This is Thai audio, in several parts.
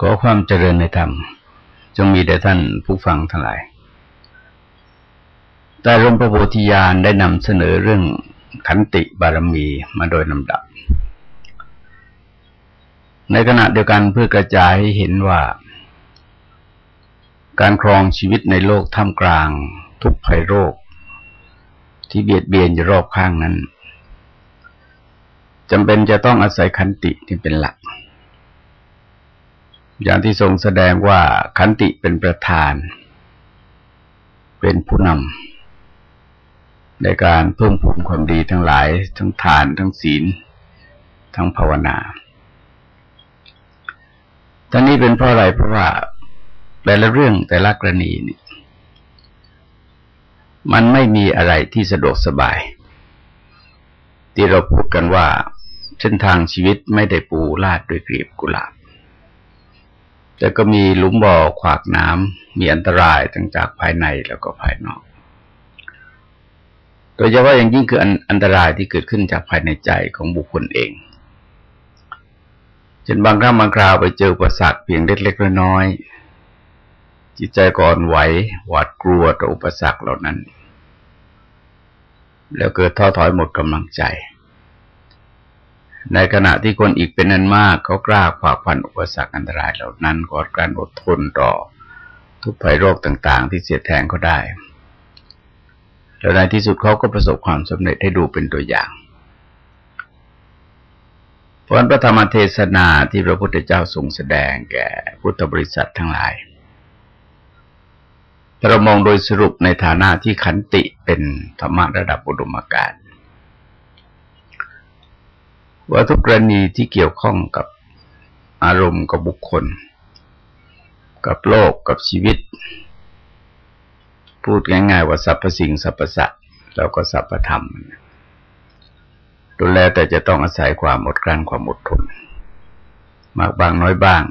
ขอความเจริญในธรรม จงมีแด่ท่านผู้ฟังทั้งหลาย แต่หลวงพระโพธิญาณได้นำเสนอเรื่องขันติบารมีมาโดยลำดับ ในขณะเดียวกันเพื่อกระจายให้เห็นว่า การครองชีวิตในโลกท่ามกลาง ทุกภัยโรค ที่เบียดเบียนอยู่รอบข้างนั้นจำเป็นจะต้องอาศัยขันติที่เป็นหลัก อย่างที่ทรงแสดงว่าขันติเป็นประธาน เป็นผู้นำในการเพิ่มพูนความดีทั้งหลาย ทั้งทานทั้งศีล ทั้งภาวนาทั้งนี้เป็นเพราะอะไรเพราะว่าแต่ละเรื่องแต่ละกรณีนี่มันไม่มีอะไรที่สะดวกสบาย ที่เราพูดกันว่า เส้นทางชีวิตไม่ได้ปูลาดด้วยกลีบกุหลาบ แต่ก็มีหลุมบ่อขวากน้ำมีอันตรายทั้งจากภายในแล้วก็ภายนอก โดยเฉพาะอย่างยิ่งคืออันตรายที่เกิดขึ้นจากภายในใจของบุคคลเองจนบางครั้งบางคราวไปเจอประสักเพียงเล็กๆน้อยๆจิตใจก่อนไหวหวาดกลัวต่ออุปสรรคเหล่านั้น แล้วเกิดท้อถอยหมดกำลังใจ ในขณะที่คนอีกเป็นนันมากเขากล้าฝ่าฟันอุปสรรคอันตรายเหล่านั้นกอดการอดทนต่อทุกภัยโรคต่าง ๆ ที่เสียแทงเขาได้แล้วในที่สุดเขาก็ประสบความสำเร็จให้ดูเป็นตัวอย่างเพราะพระธรรมเทศนาที่พระพุทธเจ้าทรงแสดงแก่พุทธบริษัททั้งหลายเรามองโดยสรุปในฐานะที่ขันติเป็นธรรมะระดับอุดมการ ว่าทุกกรณีที่เกี่ยวข้องกับอารมณ์กับบุคคล กับโลกกับชีวิต พูดง่ายๆว่าสรรพสิ่งสรรพสัตว์แล้วก็สรรพธรรมดูแลแต่จะต้องอาศัยความอดกลั้นความอดทนมากบางน้อยบ้าง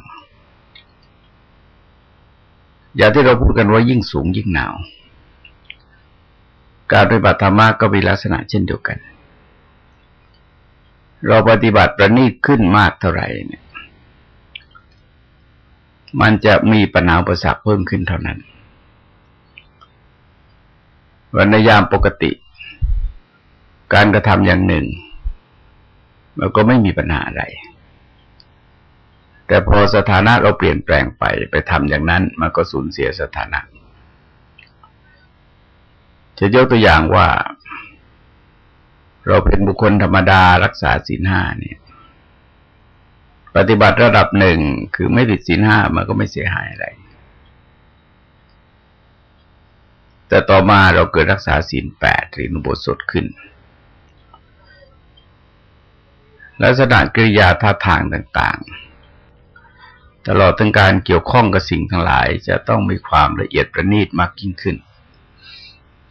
อย่างที่เราพูดกันว่ายิ่งสูงยิ่งหนาว การปฏิบัติธรรมะก็มีลักษณะเช่นเดียวกัน เราปฏิบัติประณีตขึ้นมากเท่าไหร่เนี่ย มันจะมีปัญหาประสักเพิ่มขึ้นเท่านั้นวันในยามปกติ การกระทำอย่างหนึ่งมันก็ไม่มีปัญหาอะไร แต่พอสถานะเราเปลี่ยนแปลงไปไปทำอย่างนั้น มันก็สูญเสียสถานะ จะยกตัวอย่างว่า เราเป็นบุคคลธรรมดารักษาศีลห้าเนี่ย ปฏิบัติระดับหนึ่งคือไม่ผิดศีลห้ามันก็ไม่เสียหายอะไร แต่ต่อมาเราเกิดรักษาศีลแปดหรือนุบสดขึ้น ลักษณะกิริยาท่าทางต่างๆ ตลอดทั้งการเกี่ยวข้องกับสิ่งทั้งหลายจะต้องมีความละเอียดประณีตมากยิ่งขึ้น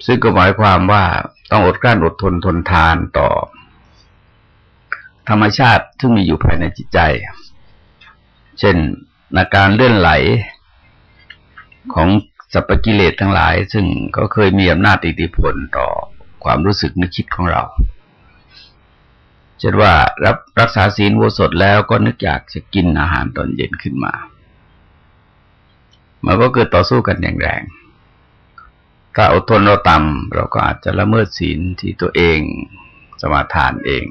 ซึ่งก็หมายความว่า ต้องอดกลั้นอดทนทนทานต่อ ธรรมชาติที่มีอยู่ภายในจิตใจ เช่นนาการเลื่อนไหลของสัพกิเลสทั้งหลาย ซึ่งก็เคยมีอำนาจอิทธิพลต่อความรู้สึกนึกคิดของเราเช่นว่ารับรักษาศีลวัวสดแล้วก็นึกอยากจะกินอาหารตอนเย็นขึ้นมา มันก็เกิดต่อสู้กันอย่างแรง ถ้าอดทนเราต่ำเราก็อาจจะละเมิดศีลที่ตัวเองสมาทานเอง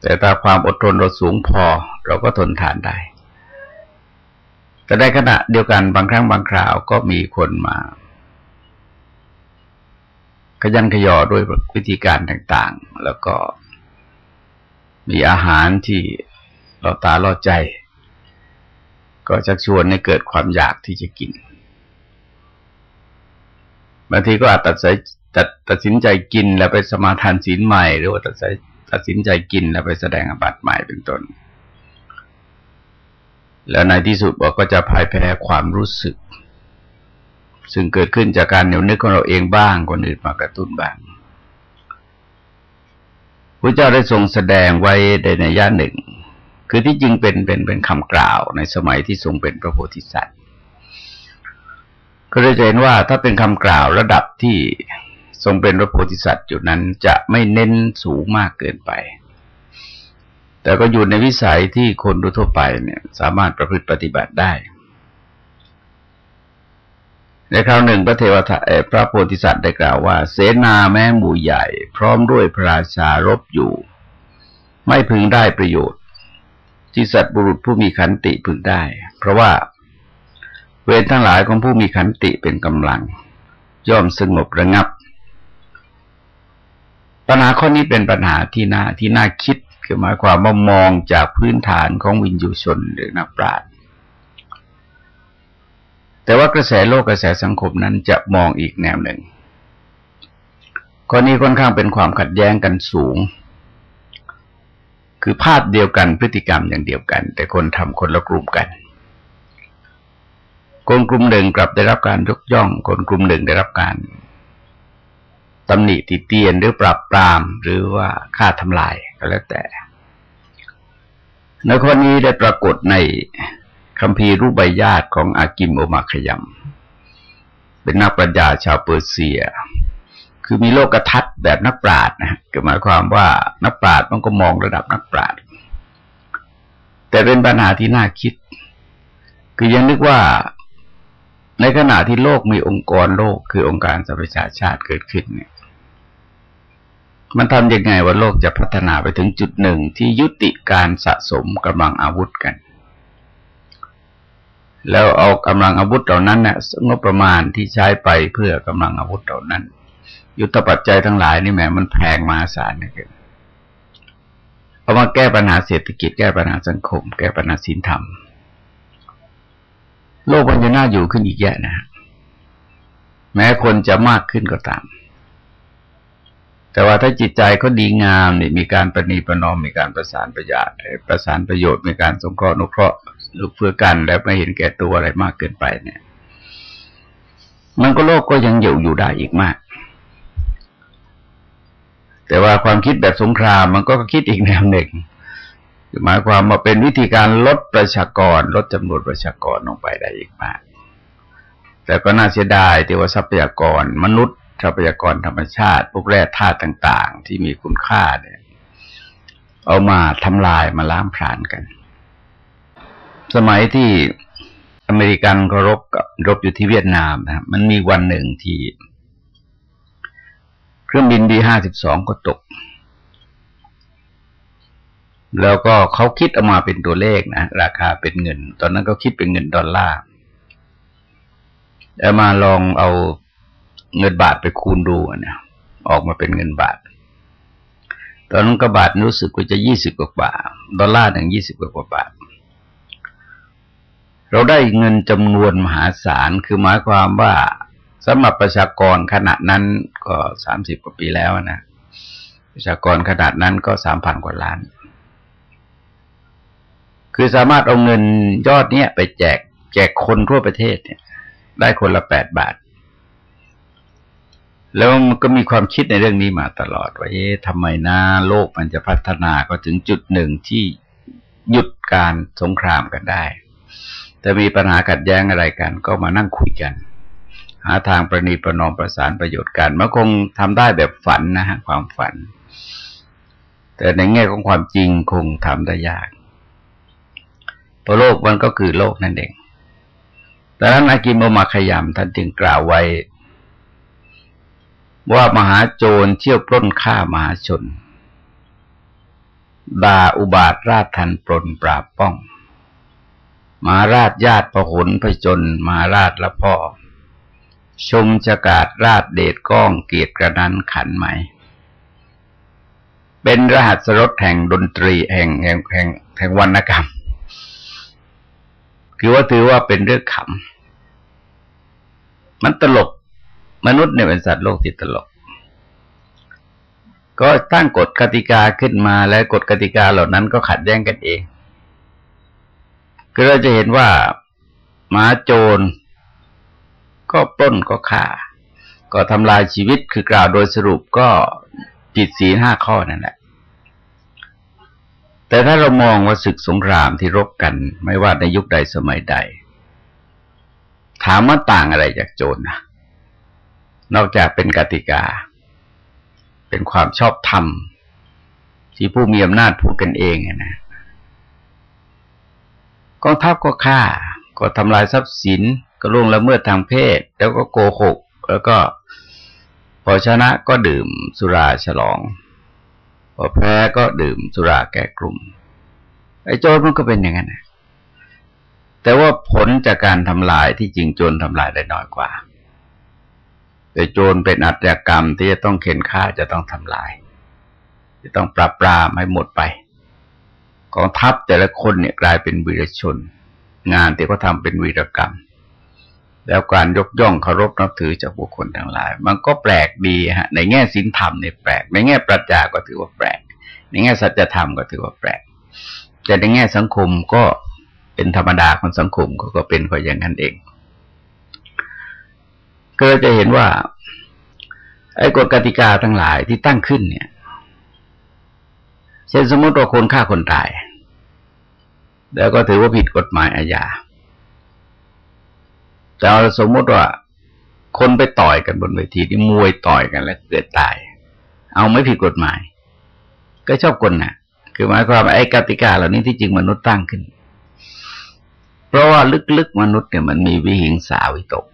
แต่ถ้าความอดทนเราสูงพอ เราก็ทนทานได้ แต่ในขณะเดียวกันบางครั้งบางคราวก็มีคนมาขยันขยอด้วยวิธีการต่างๆ แล้วก็มีอาหารที่เราตาล่อใจ ก็จะชวนให้เกิดความอยากที่จะกิน บางทีก็อาจตัดสินตัดตัดสินใจกินแล้วไปสมาทานศีลใหม่ หรือว่าตัดสินตัดสินใจกินแล้วไปแสดงอบัตใหม่เป็นต้น แล้วในที่สุดบอกก็จะพ่ายแพ้ความรู้สึก ซึ่งเกิดขึ้นจากการเหนียวนึกของเราเองบ้างคนอื่นมากระตุ้นบ้างพระเจ้าได้ทรงแสดงไว้ในในย่าหนึ่ง คือที่จริงเป็นเป็นเป็นคำกล่าวในสมัยที่ทรงเป็นพระโพธิสัตว์ ก็เลยจะเห็นว่าถ้าเป็นคำกล่าวระดับที่ทรงเป็นพระโพธิสัตว์จุดนั้นจะไม่เน้นสูงมากเกินไป แต่ก็อยู่ในวิสัยที่คนทั่วไปเนี่ย สามารถประพฤติปฏิบัติได้ ในคราวหนึ่งพระเทวทัตพระโพธิสัตว์ได้กล่าวว่า เสนาแม้หมู่ใหญ่ พร้อมด้วยพระราชารบอยู่ ไม่พึงได้ประโยชน์ ที่สัตว์บุรุษผู้มีขันติพึงได้ เพราะว่า เวรทั้งหลายของผู้มีขันติเป็นกำลัง ย่อมสงบระงับ ปัญหาข้อนี้เป็นปัญหาที่น่าที่น่าคิดคือหมายความว่ามองจากพื้นฐานของวินยูชนหรือนักปราชญ์แต่ว่ากระแสโลกกระแสสังคมนั้นจะมองอีกแนวหนึ่งข้อนี้ค่อนข้างเป็นความขัดแย้งกันสูง คือภาพเดียวกันพฤติกรรมอย่างเดียวกัน แต่คนทำคนละกลุ่มกัน คนกลุ่มหนึ่งกลับได้รับการยกย่อง คนกลุ่มหนึ่งได้รับการตำหนิติเตียนหรือปรับปรามหรือว่าฆ่าทำลายก็แล้วแต่ในข้อนี้ได้ปรากฏในคำพีรูปใบญาติของอากิมโอมาขยมเป็นนักปรัชญาชาวเปอร์เซีย คือมีโลกทัศน์แบบนักปราชญ์นะก็หมายความว่านักปราชญ์มันก็มองระดับนักปราชญ์แต่เป็นปัญหาที่น่าคิด คือยังนึกว่า ในขณะที่โลกมีองค์กรโลกคือองค์การสหประชาชาติเกิดขึ้นเนี่ย มันทำยังไงว่าโลกจะพัฒนาไปถึงจุดหนึ่งที่ยุติการสะสมกำลังอาวุธกัน แล้วเอากำลังอาวุธเหล่านั้นเนี่ยงบประมาณที่ใช้ไปเพื่อกำลังอาวุธเหล่านั้น ยุทธปัจจัยทั้งหลายนี่แหมมันแพงมหาศาลนี่เกินเอามาแก้ปัญหาเศรษฐกิจแก้ปัญหาสังคม แก้ปัญหาศีลธรรม โลกมันจะน่าอยู่ขึ้นอีกแย่นะ แม้คนจะมากขึ้นก็ตาม แต่ว่าถ้าจิตใจเขาดีงามนี่มีการประนีประนอมมีการประสานประหยัดประสานประโยชน์มีการสงเคราะห์นุเคราะห์ลูกเพื่อกันแล้วไม่เห็นแก่ตัวอะไรมากเกินไปเนี่ย มันก็โลกก็ยังอยู่อยู่ได้อีกมาก แต่ว่าความคิดแบบสงครามมันก็คิดอีกแนวหนึ่ง หมายความว่าเป็นวิธีการลดประชากร ลดจำนวนประชากรลงไปได้อีกมาก แต่ก็น่าเสียดายที่ว่าทรัพยากรมนุษย์ทรัพยากรธรรมชาติ พวกแร่ธาตุต่าง ๆ ที่มีคุณค่าเนี่ย เอามาทำลายมาล้างผลาญกัน สมัยที่อเมริกันเขารบกับรบอยู่ที่เวียดนามนะมันมีวันหนึ่งที่ เครื่องบินบีห้าสิบสองก็ตก แล้วก็เขาคิดออกมาเป็นตัวเลขนะ ราคาเป็นเงิน ตอนนั้นเขาคิดเป็นเงินดอลลาร์แล้วมาลองเอาเงินบาทไปคูณดูเนี่ยออกมาเป็นเงินบาท ตอนนั้นก็บาทรู้สึกว่าจะยี่สิบกว่าบาทดอลลาร์หนึ่งยี่สิบกว่าบาท เราได้เงินจำนวนมหาศาลคือหมายความว่าสำหรับประชากรขนาดนั้นก็สามสิบกว่าปีแล้วนะประชากรขนาดนั้นก็สามพันกว่าล้าน คือสามารถเอาเงินยอดเนี้ยไปแจก แจกคนทั่วประเทศเนี่ย ได้คนละแปดบาท แล้วมันก็มีความคิดในเรื่องนี้มาตลอด ว่าเอ๊ะทำไมนะโลกมันจะพัฒนาก็ถึงจุดหนึ่งที่หยุดการสงครามกันได้ แต่มีปัญหาขัดแย้งอะไรกัน ก็มานั่งคุยกัน หาทางประนีประนอมประสานประโยชน์กันมันคงทำได้แบบฝันนะฮะความฝัน แต่ในแง่ของความจริงคงทำได้ยาก เพราะโลกมันก็คือโลกนั่นเองดังนั้นอากิโมมาขยามท่านจึงกล่าวไว้ ว่ามหาโจรเที่ยวปล้นฆ่ามหาชนดาอุบาทราชทันปลนปราบป้อง มาราชญาติประหนพจนมาราชละพ่อ ชมจกาศราชเดชก้องเกียรติกระนั้นขันไหม เป็นรหัสรถแห่งดนตรีแห่งแห่งแห่งแห่งวรรณกรรม คือว่าถือว่าเป็นเรื่องขำมันตลก มนุษย์เนี่ยเป็นสัตว์โลกที่ตลก ก็ตั้งกฎกติกาขึ้นมาและกฎกติกาเหล่านั้นก็ขัดแย้งกันเองก็เราจะเห็นว่าหมาโจร ก็ปล้นก็ฆ่า ก็ทำลายชีวิตคือกล่าวโดยสรุปก็ผิดศีลห้าข้อนั่นแหละ แต่ถ้าเรามองว่าศึกสงครามที่รบกัน ไม่ว่าในยุคใดสมัยใด ถามว่าต่างอะไรจากโจรนะนอกจากเป็นกติกา เป็นความชอบธรรม ที่ผู้มีอำนาจพูดกันเองนะกองทัพก็ฆ่า ก็ทำลายทรัพย์สินก็ล่วงละเมิดทางเพศ แล้วก็โกหก แล้วก็พอชนะก็ดื่มสุราฉลอง พอแพ้ก็ดื่มสุราแก่กลุ่ม ไอ้โจรมันก็เป็นอย่างนั้นนะแต่ว่าผลจากการทำลายที่จริงโจรทำลายได้น้อยกว่า แต่โจรเป็นอัตยกรรมที่จะต้องเข็นฆ่าจะต้องทำลาย จะต้องปราบปรามให้หมดไปกองทัพแต่ละคนเนี่ยกลายเป็นวีรชน งานที่เขาทาเป็นวีรกรรม แล้วการยกย่องเคารพนับถือจากบุคคลทั้งหลาย มันก็แปลกดีฮะในแง่ศีลธรรมเนี่ยแปลก ในแง่ปรัชญาก็ถือว่าแปลก ในแง่สัจธรรมก็ถือว่าแปลก แต่ในแง่สังคมก็เป็นธรรมดาของสังคมก็ก็เป็นพออย่างนั้นเองก็จะเห็นว่า ไอ้กฎกติกาทั้งหลายที่ตั้งขึ้นเนี่ยเช่นสมมติว่าคนฆ่าคนตาย แล้วก็ถือว่าผิดกฎหมายอาญา แต่เราสมมติว่า คนไปต่อยกันบนเวทีที่มวยต่อยกันแล้วเกิดตาย เอาไม่ผิดกฎหมาย ก็ชอบคนนะ่ะ คือหมายความไอ้กติกาเหล่านี้ที่จริงมนุษย์ตั้งขึ้น เพราะว่าลึกๆมนุษย์เนี่ยมันมีวิหิงสาวิตก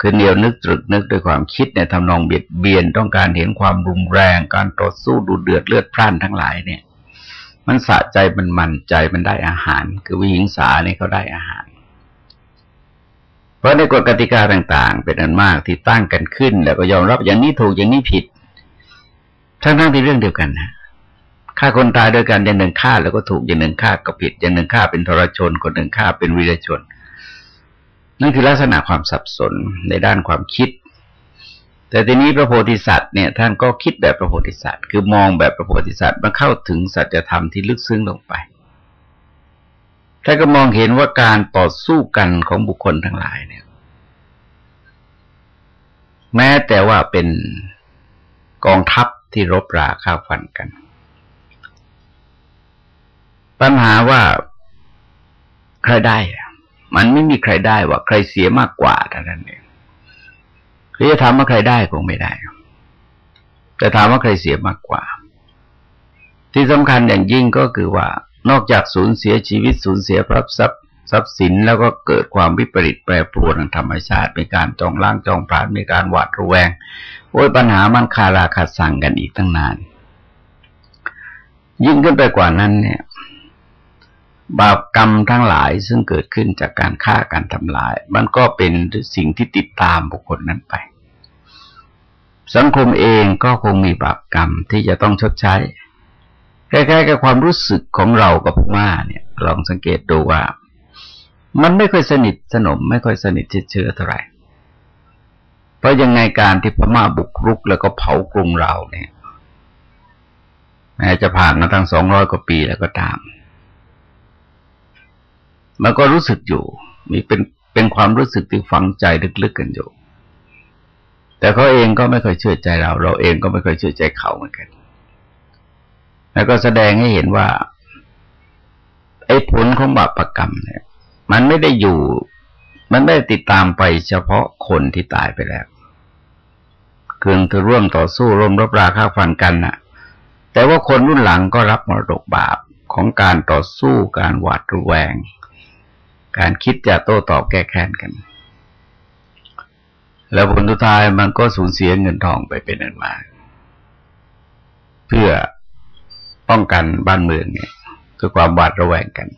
คือเดียวนึกตรึกนึกด้วยความคิดในทำนองเบียดเบียนต้องการเห็นความรุนแรง การต่อสู้ดูเดือดเลือดพร่านทั้งหลายเนี่ย มันสะใจมันมันใจมันได้อาหาร คือวิหิงสาเนี่ยเขาได้อาหาร เพราะในกฎกติกาต่างๆ เป็นอันมากที่ตั้งกันขึ้น แล้วก็ยอมรับอย่างนี้ถูกอย่างนี้ผิด ทั้งๆที่เรื่องเดียวกันนะฆ่าคนตายโดยกันอย่างหนึ่งฆ่าแล้วก็ถูกอย่างหนึ่งฆ่าก็ผิดอย่างหนึ่งฆ่าเป็นทรชนคนหนึ่งฆ่าเป็นวีรชน นั่นคือลักษณะความสับสนในด้านความคิด แต่ทีนี้พระโพธิสัตว์เนี่ยท่านก็คิดแบบพระโพธิสัตว์ คือมองแบบพระโพธิสัตว์มาเข้าถึงสัจธรรมที่ลึกซึ้งลงไป ท่านก็มองเห็นว่าการต่อสู้กันของบุคคลทั้งหลายเนี่ย แม้แต่ว่าเป็นกองทัพที่รบราข้าฟันกัน ปัญหาว่าใครได้ มันไม่มีใครได้ว่า ใครเสียมากกว่าเท่านั้นเองคือจะถามว่าใครได้คงไม่ได้ แต่ถามว่าใครเสียมากกว่า ที่สำคัญอย่างยิ่งก็คือว่า นอกจากสูญเสียชีวิตสูญเสียทรัพย์ทรัพย์สินแล้วก็เกิดความวิปริตแปรปรวนทางธรรมชาติมีการจองล้างจองพรานมีการหวาดระแวงโอ้ยปัญหามันคาราคาสั่งกันอีกตั้งนาน ยิ่งขึ้นไปกว่านั้นเนี่ย บาปกรรมทั้งหลายซึ่งเกิดขึ้นจากการฆ่าการทำลาย มันก็เป็นสิ่งที่ติดตามบุคคลนั้นไป สังคมเองก็คงมีบาปกรรมที่จะต้องชดใช้ คล้ายๆกับความรู้สึกของเรากับพม่าเนี่ยลองสังเกตดูว่า มันไม่ค่อยสนิทสนม ไม่ค่อยสนิทเชื้อเท่าไหร่เพราะยังไงการที่พม่าบุกรุกแล้วก็เผากรุงเราเนี่ยแม้จะผ่านมาตั้งสองร้อยกว่าปีแล้วก็ตาม มันก็รู้สึกอยู่มีเป็นเป็นความรู้สึกที่ฝังใจลึกๆกันอยู่ แต่เขาเองก็ไม่เคยเชื่อใจเรา เราเองก็ไม่เคยเชื่อใจเขาเหมือนกัน แล้วก็แสดงให้เห็นว่า ไอ้ผลของบาปรกรรมเนี่ย มันไม่ได้อยู่ มันไม่ได้ติดตามไปเฉพาะคนที่ตายไปแล้วเกินคือร่วมต่อสู้ร่วมรบราฆ่าฟันกันน่ะ แต่ว่าคนรุ่นหลังก็รับมรดกบาปของการต่อสู้การหวาดระแวง การคิดจะโต้ตอบแก้แค้นกัน แล้วผลสุดท้ายมันก็สูญเสียเงินทองไปเป็นอันมากเพื่อ ป้องกันบ้านเมืองเนี่ยคือความหวาดระแวงกัน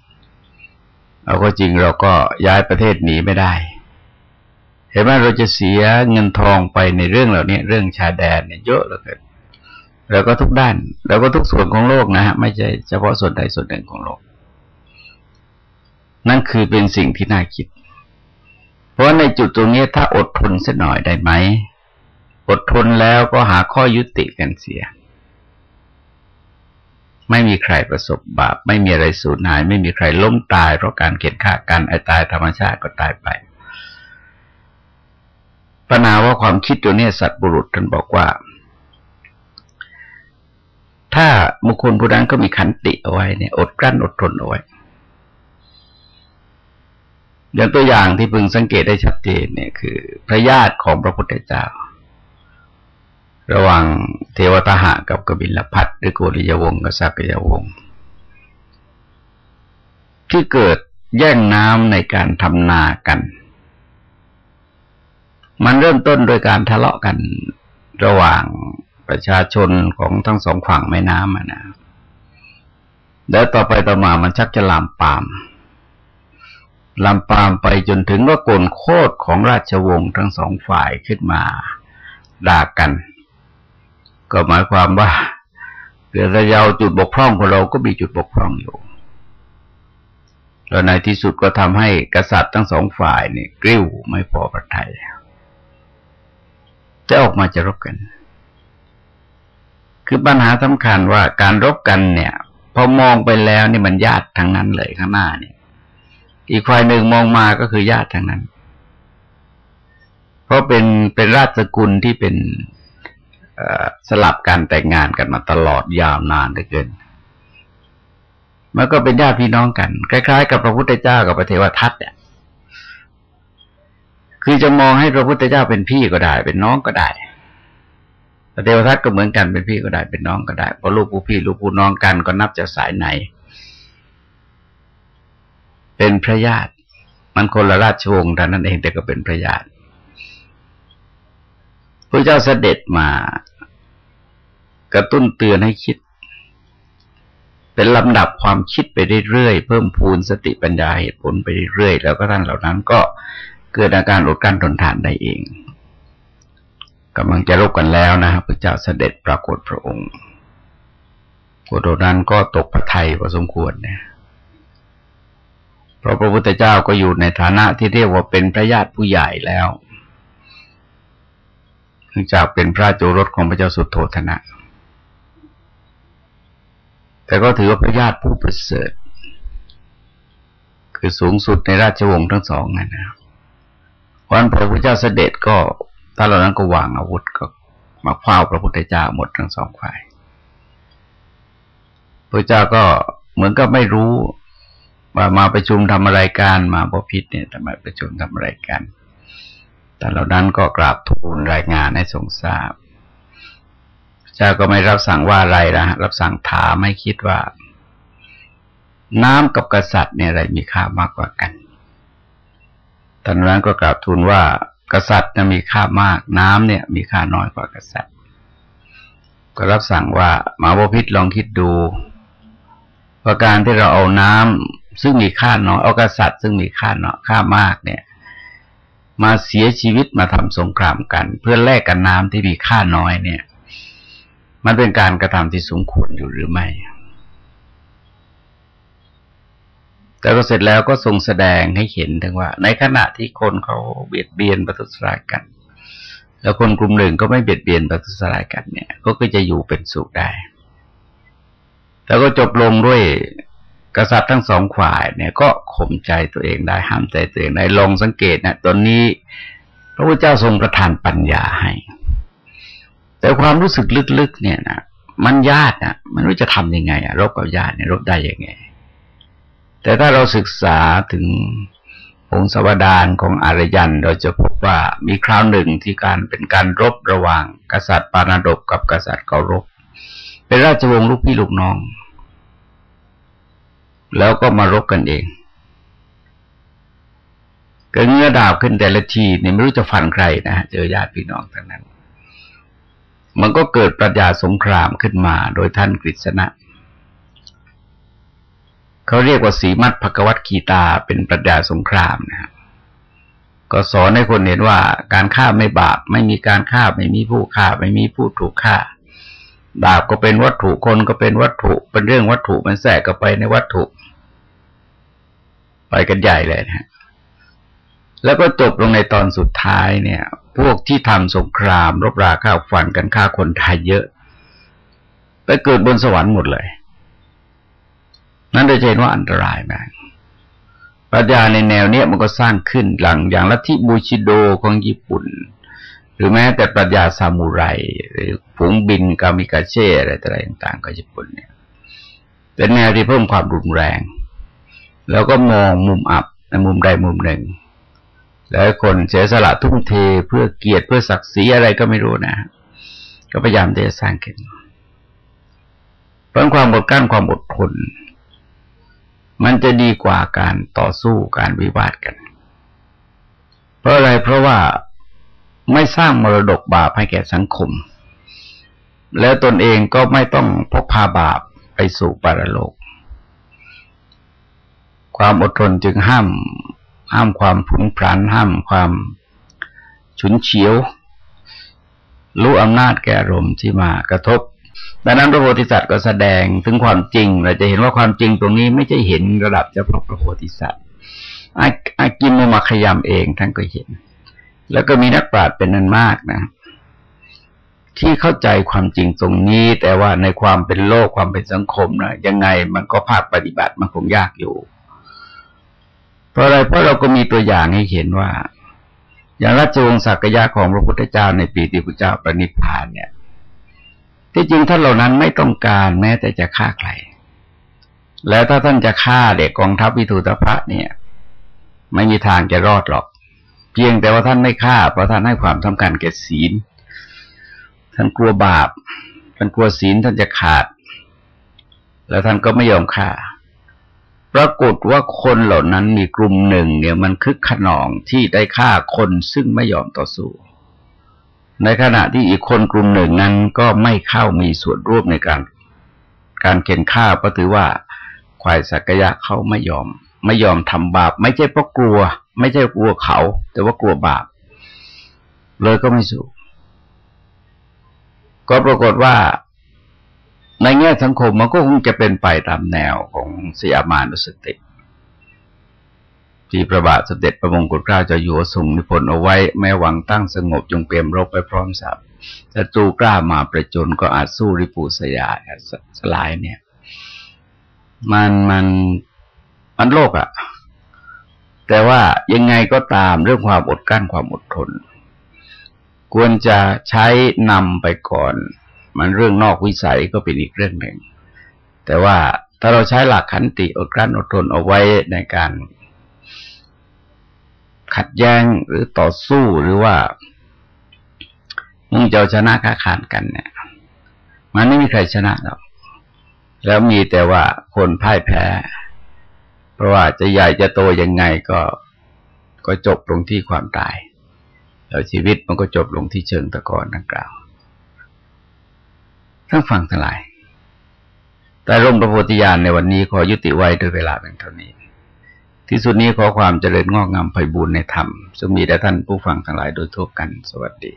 เราก็จริงเราก็ย้ายประเทศหนีไม่ได้ เห็นไหมเราจะเสียเงินทองไปในเรื่องเหล่านี้เรื่องชายแดนเนี่ยเยอะเหลือเกินแล้วก็ทุกด้าน แล้วก็ทุกส่วนของโลกนะฮะไม่ใช่เฉพาะส่วนใดส่วนหนึ่งของโลก นั่นคือเป็นสิ่งที่น่าคิด เพราะในจุดตรงนี้ถ้าอดทนสักหน่อยได้ไหมอดทนแล้วก็หาข้อยุติกันเสีย ไม่มีใครประสบบาป ไม่มีอะไรสูญหาย ไม่มีใครล้มตายเพราะการเข็นฆ่ากันไอ้ตายธรรมชาติก็ตายไปปัญหาว่าความคิดตัวนี้สัตว์บุรุษท่านบอกว่า ถ้าบุคคลผู้นั้นก็มีขันติเอาไว้เนี่ย อดกลั้นอดทนเอาไว้อย่างตัวอย่างที่พึงสังเกตได้ชัดเจนเนี่ยคือ พระญาติของพระพุทธเจ้า ระหว่างเทวตหะกับกบิลพัทหรือโกริยวงศ์กับสักยวงศ์ที่เกิดแย่งน้ำในการทำนากัน มันเริ่มต้นโดยการทะเลาะกันระหว่างประชาชนของทั้งสองฝั่งแม่น้ำนะแล้วต่อไปต่อมามันชักจะลามปาม ลามปามไปจนถึงว่าโกนโคตรของราชวงศ์ทั้งสองฝ่ายขึ้นมาด่ากัน ก็หมายความว่าเรือระยาวจุดบกพร่องของเราก็มีจุดบกพร่องอยู่แล้วในที่สุดก็ทำให้กษัตริย์ทั้งสองฝ่ายเนี่ยกริ้วไม่พอประทัยจะออกมาจะรบกัน คือปัญหาสำคัญว่าการรบกันเนี่ย พอมองไปแล้วนี่มันญาติทางนั้นเลยข้างหน้าเนี่ย อีกฝ่ายหนึ่งมองมาก็คือญาติทางนั้น เพราะเป็นเป็นราชสกุลที่เป็น สลับการแต่งงานกันมาตลอดยาวนานเหลือเกิน มันก็เป็นญาติพี่น้องกัน คล้าย ๆ กับพระพุทธเจ้ากับพระเทวทัตเนี่ยคือจะมองให้พระพุทธเจ้าเป็นพี่ก็ได้ เป็นน้องก็ได้พระเทวทัตก็เหมือนกันเป็นพี่ก็ได้เป็นน้องก็ได้เพราะลูกผู้พี่ลูกผู้น้องกันก็นับจะสายไหน เป็นพระญาติ มันคนละราชวงศ์แต่นั้นเองแต่ก็เป็นพระญาติ ระเจ้าเสด็จมา กระตุ้นเตือนให้คิด เป็นลำดับความคิดไปเรื่อยๆ เพิ่มพูนสติปัญญาเหตุผลไปเรื่อยๆ แล้วก็ท่านเหล่านั้นก็เกิดอาการอดกั้นทนทานได้เองกำลังจะรบกันแล้วนะครับพระเจ้าเสด็จปรากฏพระองค์โกโดนั้นก็ตกพระไทยพอสมควรเนี่ยเพราะพระพุทธเจ้าก็อยู่ในฐานะที่เรียกว่าเป็นพระญาติผู้ใหญ่แล้ว เนื่องจากเป็นพระโจรสของพระเจ้าสุดโทธนะ แต่ก็ถือว่าพระญาติผู้ประเสริฐ คือสูงสุดในราชวงศ์ทั้งสองนั่นนะวันพระพุทธเจ้าเสด็จก็ตอนนั้นก็วางอาวุธก็มาคว้าพระพุทธเจ้าหมดทั้งสองฝ่ายพระเจ้าก็เหมือนกับไม่รู้ว่ามาประชุมทำอะไรการมาพพิษเนี่ยทำไมประชุมทำอะไรกัน แต่เหล่านั้นก็กราบทูลรายงานให้ทรงทราบ เจ้าก็ไม่รับสั่งว่าอะไรนะรับสั่งถามไม่คิดว่า น้ำกับกษัตริย์เนี่ยอะไรมีค่ามากกว่ากันตอนนั้นก็กล่าวทูลว่ากษัตริย์จะมีค่ามาก น้ำเนี่ย มีค่าน้อยกว่ากษัตริย์ ก็รับสั่งว่ามาบพิษลองคิดดูประการที่เราเอาน้ำซึ่งมีค่าน้อยเอากษัตริย์ ซึ่งมีค่าน้อยค่ามากเนี่ย มาเสียชีวิตมาทำสงครามกัน เพื่อแลกกันน้ำที่มีค่าน้อยเนี่ย มันเป็นการกระทำที่สมควรอยู่หรือไม่ แต่ก็เสร็จแล้วก็ทรงแสดงให้เห็นถึงว่า ในขณะที่คนเขาเบียดเบียนประทุษร้ายกัน แล้วคนกลุ่มหนึ่งก็ไม่เบียดเบียนประทุษร้ายกันเนี่ย ก็ก็จะอยู่เป็นสุขได้ แล้วก็จบลงด้วย กษัตริย์ทั้งสองฝ่ายเนี่ยก็ข่มใจตัวเองได้ห้ามใจตัวเองได้ลองสังเกตนะตอนนี้ พระพุทธเจ้าทรงประทานปัญญาให้ แต่ความรู้สึกลึกๆเนี่ยนะมันญาติอะมันรู้จะทำยังไงอะรบกับญาติเนี่ยรบได้ยังไง แต่ถ้าเราศึกษาถึงพงศาวดารของอารยันเราจะพบว่ามีคราวหนึ่งที่การเป็นการรบระหว่าง กษัตริย์ปานาดกกับกษัตริย์เการบเป็นราชวงศ์ลูกพี่ลูกน้อง แล้วก็มารบกันเองก็เงื้อดาบขึ้นแต่ละทีเนี่ยไม่รู้จะฟันใครนะเจอญาติพี่น้องทั้งนั้น มันก็เกิดปรัชญาสงครามขึ้นมาโดยท่านกฤษณะเขาเรียกว่าสีมัดภกวัตขีตาเป็นปรัชญาสงครามนะครับก็สอนให้คนเห็นว่าการฆ่าไม่บาป ไม่มีการฆ่าไม่มีผู้ฆ่า ไม่มีผู้ถูกฆ่า บาปก็เป็นวัตถุคนก็เป็นวัตถุ เป็นเรื่องวัตถุมันแทรกก็ไปในวัตถุ ไปกันใหญ่เลยนะแล้วก็จบลงในตอนสุดท้ายเนี่ย พวกที่ทำสงคราม รบราฆ่าฟันกันฆ่าคนไทยเยอะไปเกิดบนสวรรค์หมดเลย นั่นจะเห็นว่าอันตรายมากปรัชญาในแนวเนี้ยมันก็สร้างขึ้นหลังอย่างลัทธิบูชิโดของญี่ปุ่น หรือแม้แต่ปรัชญาซามูไรหรือผงบินกามิกาเช่อะไรต่างๆของญี่ปุ่นเนี่ย เป็นแนวที่เพิ่มความรุนแรง แล้วก็มองมุมอับในมุมใดมุมหนึ่ง แล้วคนเสียสละทุ่มเทเพื่อเกียรติเพื่อศักดิ์ศรีอะไรก็ไม่รู้นะ ก็พยายามที่จะสร้างขึ้นเพราะความอดกั้นความอดทนมันจะดีกว่าการต่อสู้การวิวาทกัน เพราะอะไรเพราะว่า ไม่สร้างมรดกบาปให้แก่สังคม แล้วตนเองก็ไม่ต้องพกพาบาปไปสู่ปรโลก ความอดทนจึงห้าม ห้ามความผุนพลันห้ามความฉุนเฉียว รู้อำนาจแก่อารมณ์ที่มากระทบดังนั้นพระโพธิสัตว์ก็แสดงถึงความจริง เราจะเห็นว่าความจริงตรงนี้ไม่ใช่เห็นระดับเฉพาะพระโพธิสัตว์อากินมมาขยำเองท่านก็เห็น แล้วก็มีนักปราชญ์เป็นนั้นมากนะ ที่เข้าใจความจริงตรงนี้ แต่ว่าในความเป็นโลกความเป็นสังคมนะยังไงมันก็ภาคปฏิบัติมันคงยากอยู่ เพราะอะไรเพราะเราก็มีตัวอย่างให้เห็นว่า อย่างราชวงศ์สักยะของพระพุทธเจ้าในปีที่พระเจ้าประนิพพานเนี่ย ที่จริงท่านเหล่านั้นไม่ต้องการแม้แต่จะฆ่าใครแล้วถ้าท่านจะฆ่าเด็กกองทัพวิทูตพระเนี่ย ไม่มีทางจะรอดหรอก เพียงแต่ว่าท่านไม่ฆ่าเพราะท่านให้ความสำคัญแก่ศีล ท่านกลัวบาป ท่านกลัวศีลท่านจะขาด แล้วท่านก็ไม่ยอมฆ่า ปรากฏว่าคนเหล่านั้นมีกลุ่มหนึ่ง เนี่ยมันคึกขนองที่ได้ฆ่าคนซึ่งไม่ยอมต่อสู้ ในขณะที่อีกคนกลุ่มหนึ่งนั้นก็ไม่เข้ามีส่วนร่วมในการ การเข็นฆ่าเพราะถือว่าควายสักยะเขาไม่ยอม ไม่ยอมทำบาป ไม่ใช่เพราะกลัว ไม่ใช่กลัวเขา แต่ว่ากลัวบาป เลยก็ไม่สู้ ก็ปรากฏว่า ในแง่สังคมมันก็คงจะเป็นไปตามแนวของสยามานุสติที่พระบาทสมเด็จพระมงกุฎเกล้าเจ้าอยู่หัวทรงนิพนธ์เอาไว้ แม้หวังตั้งสงบจงเปรียมรบไปพร้อมสับศัตรูกล้ามาประจนก็อาจสู้ริปูสยายสลายเนี่ย มันมันมันโลกอะ่ะ แต่ว่ายังไงก็ตามเรื่องความอดกั้นความอดทน ควรจะใช้นำไปก่อน มันเรื่องนอกวิสัยก็เป็นอีกเรื่องหนึ่ง แต่ว่าถ้าเราใช้หลักขันติอดกลั้นอดทนเอาไว้ในการ ขัดแย้งหรือต่อสู้หรือว่ามึงจะชนะค้าขานกันเนี่ย มันไม่มีใครชนะหรอกแล้วมีแต่ว่าคนพ่ายแพ้ เพราะว่าจะใหญ่จะโตยังไงก็ก็จบลงที่ความตาย แล้วชีวิตมันก็จบลงที่เชิงตะกอนดังกล่าว ทั้งฟังทั้งหลาย แต่ร่มพระโพธิญาณในวันนี้ขอยุติไว้ด้วยเวลาเป็นเท่านี้ ที่สุดนี้ขอความเจริญงอกงามไพบูรณ์ในธรรมซึ่งมีแด่ท่านผู้ฟังทั้งหลายโดยทั่วกัน สวัสดี